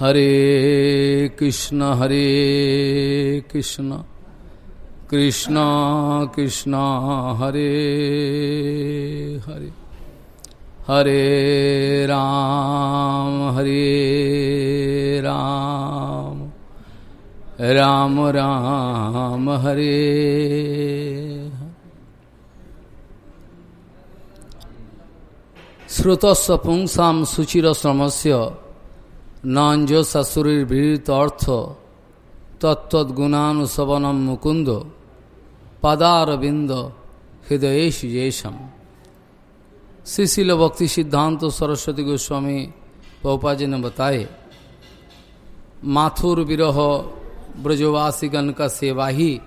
हरे कृष्ण हरे कृष्ण। कृष्ण कृष्ण, हरे हरे। हरे राम हरे राम। राम राम, हरे। श्रुतस्व पुंसाम सुचिर श्रमस्य नांजो ससुरीभृत अर्थ तत्तुगुणानुसवनम मुकुंद पदारविंद हृदय येषम श्रीशिल भक्ति सिद्धांत सरस्वती गोस्वामी पौपा जी ने बताए, माथुर विरह ब्रजवासीगण का सेवा ही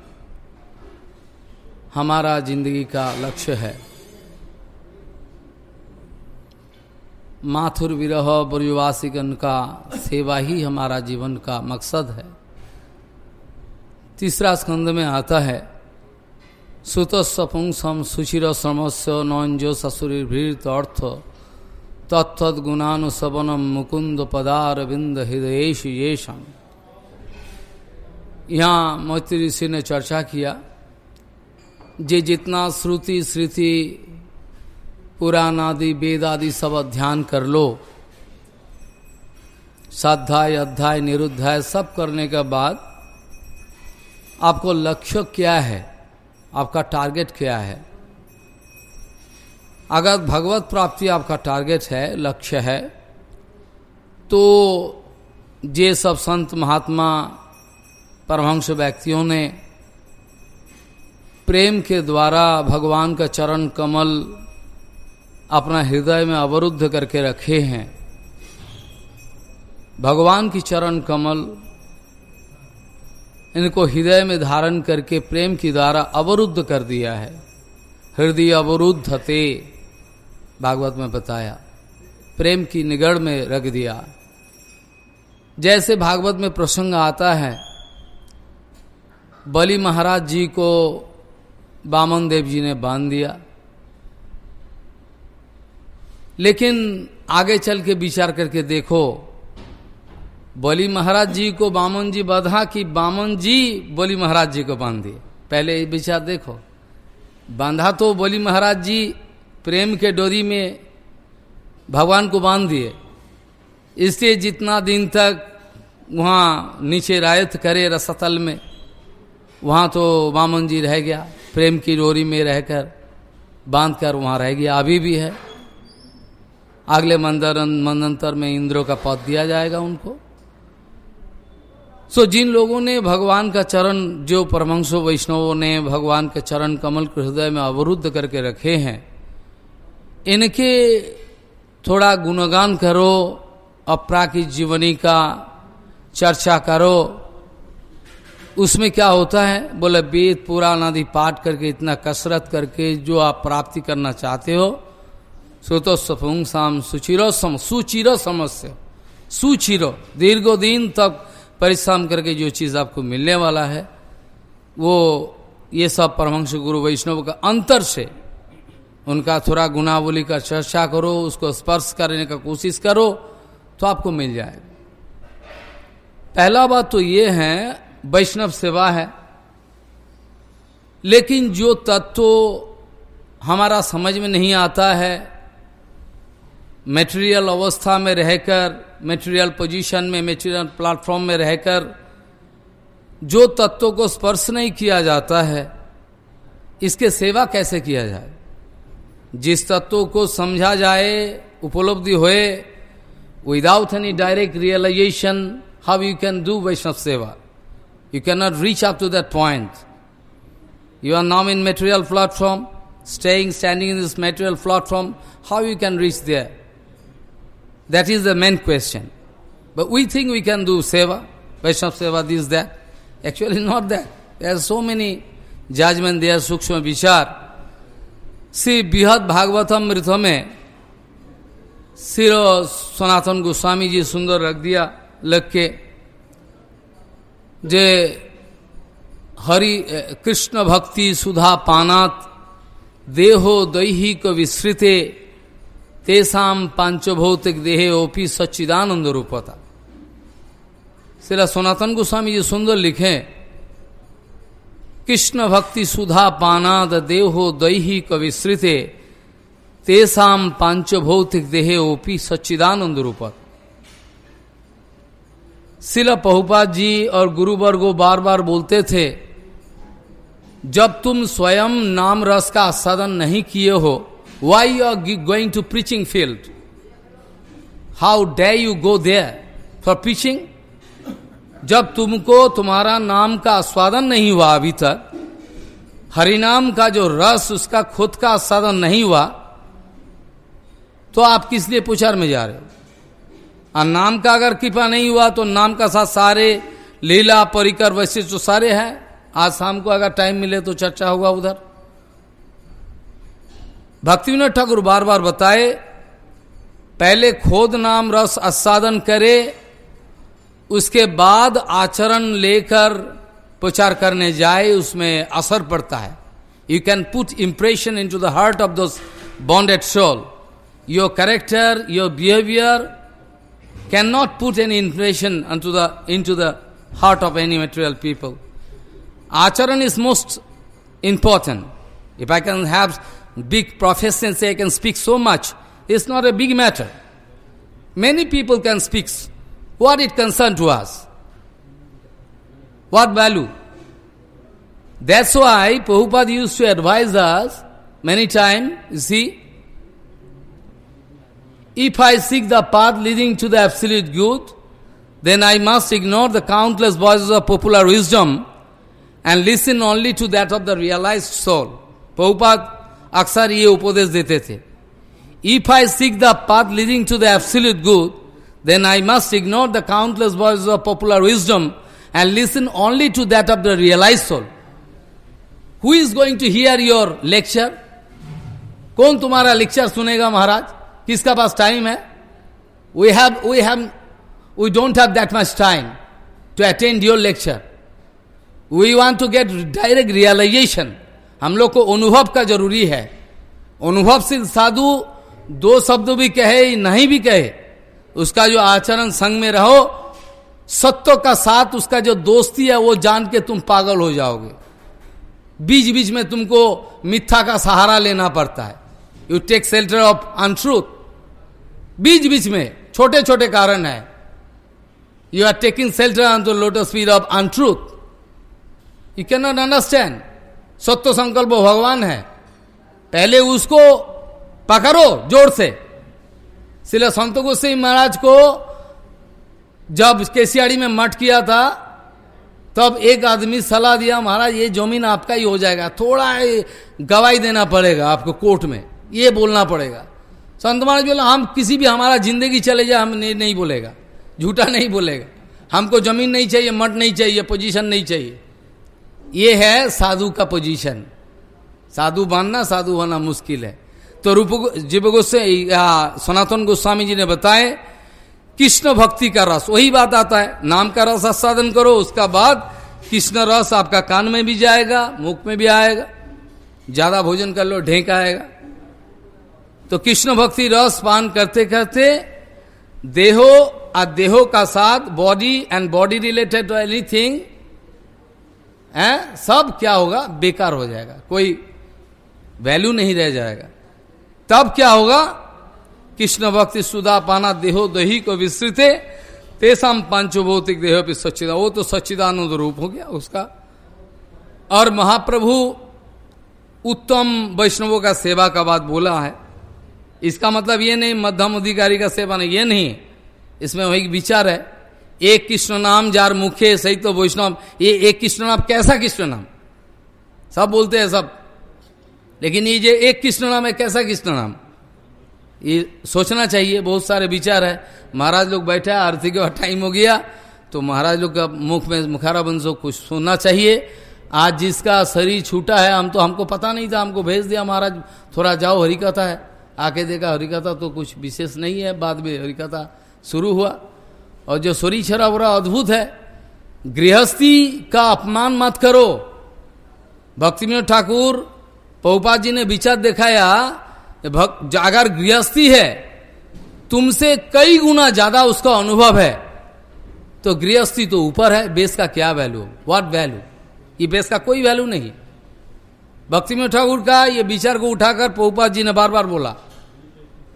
हमारा ज़िंदगी का लक्ष्य है। माथुर विरह ब्रजवासीगण का सेवा ही हमारा जीवन का मकसद है। तीसरा स्कंद में आता है सुतस्वपुंसम सुचिर श्रमस्य नौंजो ससुरीभृत अर्थ तत्त गुणानुसवनम मुकुंद पदार बिंद हृदयेश येषम। यहाँ मैत्री ऋषि ने चर्चा किया, जे जितना श्रुति श्रुति पुराण आदि वेद आदि सब अध्ययन कर लो। साध्याय, अध्याय निरुद्धाय सब करने के बाद आपको लक्ष्य क्या है? आपका टारगेट क्या है? अगर भगवत प्राप्ति आपका टारगेट है, लक्ष्य है तो ये सब संत महात्मा, परमहंस व्यक्तियों ने प्रेम के द्वारा भगवान का चरण कमल अपना हृदय में अवरुद्ध करके रखे हैं। भगवान की चरण कमल, इनको हृदय में धारण करके प्रेम की द्वारा अवरुद्ध कर दिया है। हृदय अवरुद्ध थे भागवत में बताया। प्रेम की निगढ़ में रख दिया। जैसे भागवत में प्रसंग आता है, बलि महाराज जी को बामन देव जी ने बाँध दिया। लेकिन आगे चल के विचार करके देखो, बलि महाराज जी को बामन जी बधा कि बामन जी बलि महाराज जी को बाँध दिए। पहले ये विचार देखो, बांधा तो बलि महाराज जी प्रेम के डोरी में भगवान को बाँध दिए। इसलिए जितना दिन तक वहाँ नीचे रायत करे रसतल में, वहाँ तो बामन जी रह गया, प्रेम की डोरी में रहकर बाँध कर वहाँ रह गया, अभी भी है। अगले मंदर, मंदंतर में इंद्रों का पद दिया जाएगा उनको। सो जिन लोगों ने भगवान का चरण, जो परमंशो वैष्णवों ने भगवान के चरण कमल के हृदय में अवरुद्ध करके रखे हैं, इनके थोड़ा गुणगान करो अपराकित जीवनी का चर्चा करो। उसमें क्या होता है? बोले, वेद पुराण आदि पाठ करके, इतना कसरत करके जो आप प्राप्ति करना चाहते हो सुतो सपुंसाम सुचिरो सम सुचिरो समस्या। सुचिरो। दीर्घो दिन तक परिश्रम करके जो चीज़ आपको मिलने वाला है, वो ये सब परमंश गुरु वैष्णव का अंतर से, उनका थोड़ा गुनावली का चर्चा करो, उसको स्पर्श करने का कोशिश करो तो आपको मिल जाएगा। पहला बात तो ये है, वैष्णव सेवा है, लेकिन जो तत्व हमारा समझ में नहीं आता है मेटेरियल अवस्था में रहकर मेटेरियल पोजीशन में मेटेरियल प्लेटफॉर्म में रहकर, जो तत्वों को स्पर्श नहीं किया जाता है, इसके सेवा कैसे किया जाए? जिस तत्व को समझा जाए, उपलब्धि होए without any direct realization how you can do Vaishnava seva you can not reach up to that point you are now in material platform staying standing in this material platform how you can reach there? That is the main question. But we think we can do seva. Vaishnava Seva is that. Actually not that. There are so many judgment there, Sukshma Vichar. मृत में सिर सनातन गोस्वामी जी सुंदर रख दिया लग के जे हरि कृष्ण भक्ति सुधा पानात देहो दैहिक विस्तृते तेसाम पांचभौतिक देहे ओपी सच्चिदानंद रूपता। सिरा सनातन गोस्वामी जी सुंदर लिखे, कृष्ण भक्ति सुधा पानाद देहो दैहिक विस्तृते तेसाम पाँच भौतिक देहे ओपी सच्चिदानंद रूपत। शिला पहुपा जी और गुरुवर्गो बार बार बोलते थे, जब तुम स्वयं नाम रस का आस्वादन नहीं किए हो why you are going to preaching field how do you go there for preaching जब तुमको तुम्हारा नाम का आस्वादन नहीं हुआ अभी तक, हरिनाम का जो रस, उसका खुद का आस्वादन नहीं हुआ तो आप किस लिए पुचार में जा रहे हो? और नाम का अगर कृपा नहीं हुआ तो नाम का साथ सारे लीला, परिकर, वैसे जो सारे हैं। आज शाम को अगर टाइम मिले तो चर्चा होगा उधर। भक्ति विनोद ठाकुर बार बार बताए, पहले खोद नाम रस आस्वादन करे, उसके बाद आचरण लेकर प्रचार करने जाए, उसमें असर पड़ता है। You can put impression into the heart of those bonded soul your character your behaviour can not put an impression to the into the heart of any material people आचरण is most important if I can have big profession say I can speak so much. It's not a big matter. Many people can speak. What it concern to us? What value? That's why Prabhupada used to advise us many times, you see, if I seek the path leading to the absolute good, then I must ignore the countless voices of popular wisdom and listen only to that of the realized soul. Prabhupada अक्सर ये उपदेश देते थे if I seek the path leading to the absolute good then I must ignore the countless voice of popular wisdom and listen only to that of the realize soul who is going to hear your lecture कौन तुम्हारा lecture सुनेगा महाराज? किसका पास time है? We have we have we don't have that much time to attend your lecture we want to get direct realization हम लोग को अनुभव का ज़रूरी है। अनुभव से साधु दो शब्द भी कहे, नहीं भी कहे। उसका जो आचरण संग में रहो सत्य का साथ उसका जो दोस्ती है, वो जान के तुम पागल हो जाओगे। बीच बीच में तुमको मिथ्या का सहारा लेना पड़ता है। You take shelter of untruth बीच बीच में छोटे छोटे कारण है। You are taking shelter on the lotus speed of untruth you can not understand सत्य संकल्प भगवान है। पहले उसको पकड़ो ज़ोर से। सिले संत गोस्वी महाराज को जब केसियाड़ी में मठ किया था तब एक आदमी सलाह दिया महाराज ये ज़मीन आपका ही हो जाएगा। थोड़ा गवाही देना पड़ेगा आपको कोर्ट में। ये बोलना पड़ेगा। संत महाराज बोला हम किसी भी हमारा ज़िंदगी चले जाए हम नहीं, नहीं बोलेगा। झूठा नहीं बोलेगा। हमको ज़मीन नहीं चाहिए मठ नहीं चाहिए पोजीशन नहीं चाहिए। ये है साधु का पोजीशन साधु बनना साधु होना मुश्किल है. तो रूप जीव गोस्वामी सनातन गोस्वामी जी ने बताए, कृष्ण भक्ति का रस, वही बात आता है. नाम का रस आस्वादन करो, उसका बाद कृष्ण रस आपका कान में भी जाएगा, मुख में भी आएगा. ज़्यादा भोजन कर लो, ढेंक आएगा. तो कृष्ण भक्ति रस पान करते करते देहो, आ देहो का साथ body and body related to anything है? सब क्या होगा? बेकार हो जाएगा। कोई वैल्यू नहीं रह जाएगा। तब क्या होगा? कृष्ण भक्ति सुधा पाना देहो दही को विस्तृत, तेसम पांचो भौतिक देहो पे सच्चिदा। वो तो सच्चिदानंद रूप हो गया उसका। और महाप्रभु उत्तम वैष्णवों का सेवा का बात बोला है। इसका मतलब ये नहीं, मध्यम अधिकारी का सेवा नहीं, ये नहीं। इसमें वही विचार है। एक कृष्ण नाम, जार मुखे सही तो वैष्णव। ये एक कृष्ण नाम, कैसा कृष्ण नाम? सब बोलते हैं सब। लेकिन ये जो एक कृष्ण नाम है, कैसा कृष्ण नाम? ये सोचना चाहिए, बहुत सारे विचार है। महाराज लोग बैठे, आरती के बाद टाइम हो गया तो महाराज लोग का मुख में मुखारा बंशो कुछ सुनना चाहिए। आज जिसका शरीर छूटा है, हम तो हमको पता नहीं था, हमको भेज दिया महाराज। थोड़ा जाओ, हरिकथा है। आके देखा, हरिकथा तो कुछ विशेष नहीं है, बाद में हरिकथा शुरू हुआ। और जो सोरी छरा बड़ा अद्भुत है। गृहस्थी का अपमान मत करो। भक्ति ठाकुर, पहुपा जी ने विचार दिखाया अगर गृहस्थी है, तुमसे कई गुना ज़्यादा उसका अनुभव है। तो गृहस्थी तो ऊपर है, बेस का क्या वैल्यू व्हाट वैल्यू ये बेस का कोई वैल्यू नहीं। भक्ति में ठाकुर का ये विचार को उठाकर पहुपा जी ने बार बार बोला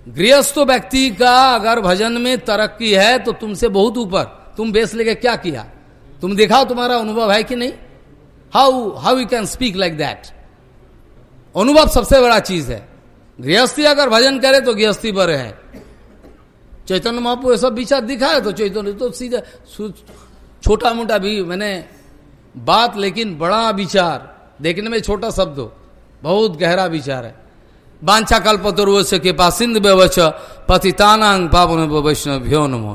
गृहस्थ व्यक्ति का अगर भजन में तरक्की है तो तुमसे बहुत ऊपर। तुम बेस लेके क्या किया? तुम दिखाओ तुम्हारा अनुभव है कि नहीं? How how you can speak like that अनुभव सबसे बड़ा चीज़ है। गृहस्थी अगर भजन करे तो गृहस्थी पर है। चैतन्य महापु ये सब विचार दिखाए तो चैतन्य तो सीधा छोटा मोटा भी मैंने बात, लेकिन बड़ा विचार। देखने में छोटा शब्द हो। बहुत गहरा विचार है। बांछा कल्पतरुवश्य कृपा सिंध व्यवच पतितानांग पावन वैष्णव भ्यो नमो